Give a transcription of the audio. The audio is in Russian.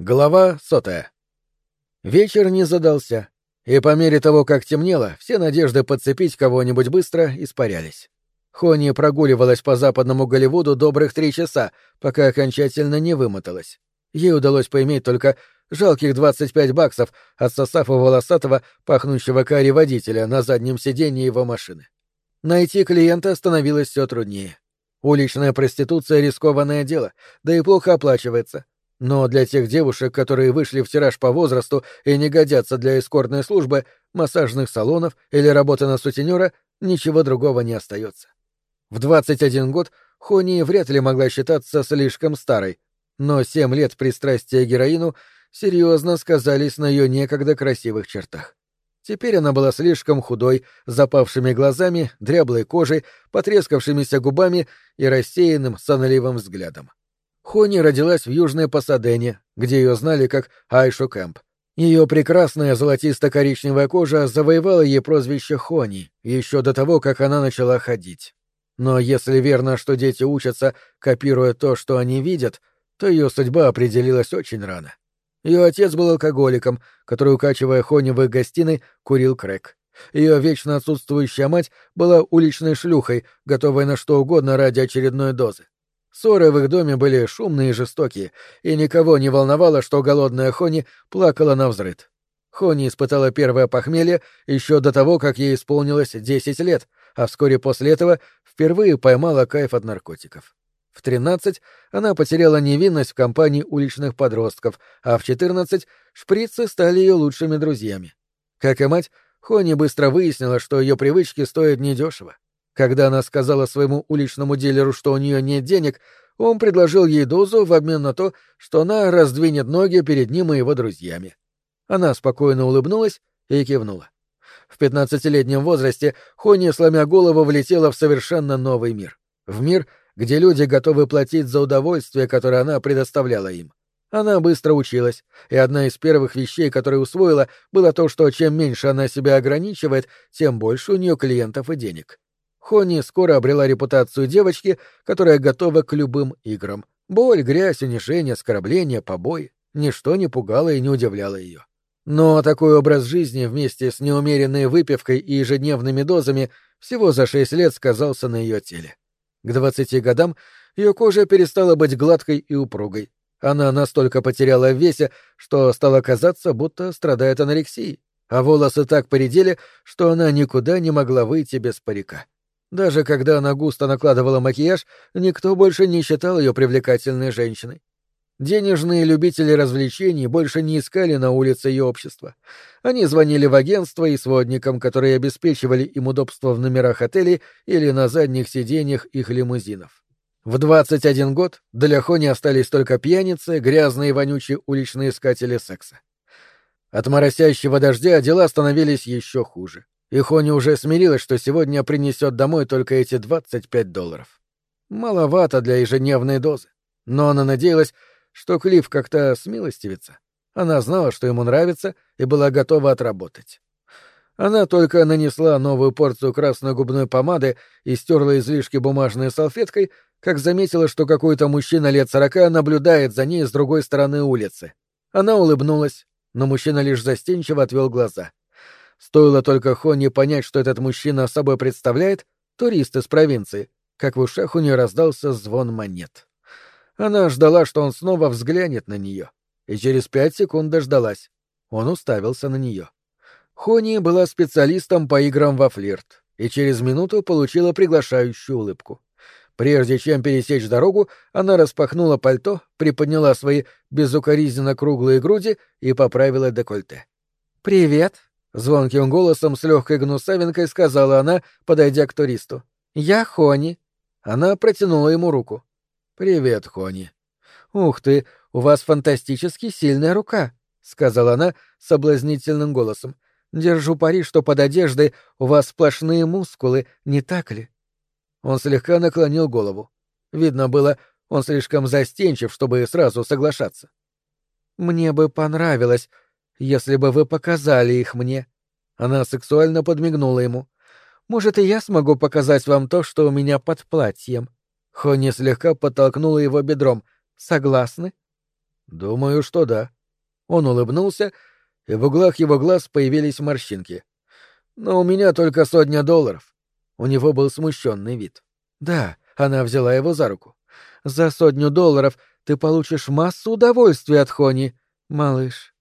Глава сотая. Вечер не задался, и по мере того, как темнело, все надежды подцепить кого-нибудь быстро испарялись. Хони прогуливалась по западному Голливуду добрых три часа, пока окончательно не вымоталась. Ей удалось поиметь только жалких 25 баксов, отсосав у волосатого, пахнущего карри водителя на заднем сиденье его машины. Найти клиента становилось все труднее. Уличная проституция — рискованное дело, да и плохо оплачивается — но для тех девушек, которые вышли в тираж по возрасту и не годятся для эскортной службы, массажных салонов или работы на сутенера, ничего другого не остается. В 21 год Хони вряд ли могла считаться слишком старой, но семь лет пристрастия к героину серьезно сказались на ее некогда красивых чертах. Теперь она была слишком худой, запавшими глазами, дряблой кожей, потрескавшимися губами и рассеянным сонливым взглядом. Хони родилась в Южной Пасадене, где ее знали как Айшу Кэмп. Ее прекрасная золотисто-коричневая кожа завоевала ей прозвище Хони еще до того, как она начала ходить. Но если верно, что дети учатся, копируя то, что они видят, то ее судьба определилась очень рано. Ее отец был алкоголиком, который, укачивая Хони в их гостиной, курил крэк. Ее вечно отсутствующая мать была уличной шлюхой, готовой на что угодно ради очередной дозы. Ссоры в их доме были шумные и жестокие, и никого не волновало, что голодная Хони плакала на взрыд. Хони испытала первое похмелье еще до того, как ей исполнилось десять лет, а вскоре после этого впервые поймала кайф от наркотиков. В тринадцать она потеряла невинность в компании уличных подростков, а в четырнадцать шприцы стали ее лучшими друзьями. Как и мать, Хони быстро выяснила, что ее привычки стоят недешево. Когда она сказала своему уличному дилеру, что у нее нет денег, он предложил ей дозу в обмен на то, что она раздвинет ноги перед ним и его друзьями. Она спокойно улыбнулась и кивнула. В пятнадцатилетнем возрасте Хони, сломя голову, влетела в совершенно новый мир. В мир, где люди готовы платить за удовольствие, которое она предоставляла им. Она быстро училась, и одна из первых вещей, которые усвоила, было то, что чем меньше она себя ограничивает, тем больше у нее клиентов и денег. Хони скоро обрела репутацию девочки, которая готова к любым играм. Боль, грязь, унижение, оскорбление, побои — ничто не пугало и не удивляло ее. Но такой образ жизни вместе с неумеренной выпивкой и ежедневными дозами всего за шесть лет сказался на ее теле. К двадцати годам ее кожа перестала быть гладкой и упругой. Она настолько потеряла в весе, что стало казаться, будто страдает анорексией, а волосы так поредели, что она никуда не могла выйти без парика. Даже когда она густо накладывала макияж, никто больше не считал ее привлекательной женщиной. Денежные любители развлечений больше не искали на улице ее общества. Они звонили в агентство и сводникам, которые обеспечивали им удобство в номерах отелей или на задних сиденьях их лимузинов. В 21 год для Хони остались только пьяницы, грязные и вонючие уличные искатели секса. От моросящего дождя дела становились еще хуже и Хони уже смирилась, что сегодня принесет домой только эти 25 долларов. Маловато для ежедневной дозы. Но она надеялась, что Клифф как-то смилостивится. Она знала, что ему нравится, и была готова отработать. Она только нанесла новую порцию красной губной помады и стерла излишки бумажной салфеткой, как заметила, что какой-то мужчина лет сорока наблюдает за ней с другой стороны улицы. Она улыбнулась, но мужчина лишь застенчиво отвел глаза — Стоило только Хонни понять, что этот мужчина собой представляет, турист из провинции, как в ушах у нее раздался звон монет. Она ждала, что он снова взглянет на нее, и через пять секунд дождалась. Он уставился на нее. Хонни была специалистом по играм во флирт, и через минуту получила приглашающую улыбку. Прежде чем пересечь дорогу, она распахнула пальто, приподняла свои безукоризненно круглые груди и поправила декольте. «Привет», Звонким голосом с легкой гнусавинкой сказала она, подойдя к туристу. «Я Хони». Она протянула ему руку. «Привет, Хони». «Ух ты, у вас фантастически сильная рука», — сказала она соблазнительным голосом. «Держу пари, что под одеждой у вас сплошные мускулы, не так ли?» Он слегка наклонил голову. Видно было, он слишком застенчив, чтобы сразу соглашаться. «Мне бы понравилось, если бы вы показали их мне. Она сексуально подмигнула ему. Может, и я смогу показать вам то, что у меня под платьем. Хони слегка подтолкнула его бедром. Согласны? Думаю, что да. Он улыбнулся, и в углах его глаз появились морщинки. Но у меня только сотня долларов. У него был смущенный вид. Да, она взяла его за руку. За сотню долларов ты получишь массу удовольствия от Хони, малыш.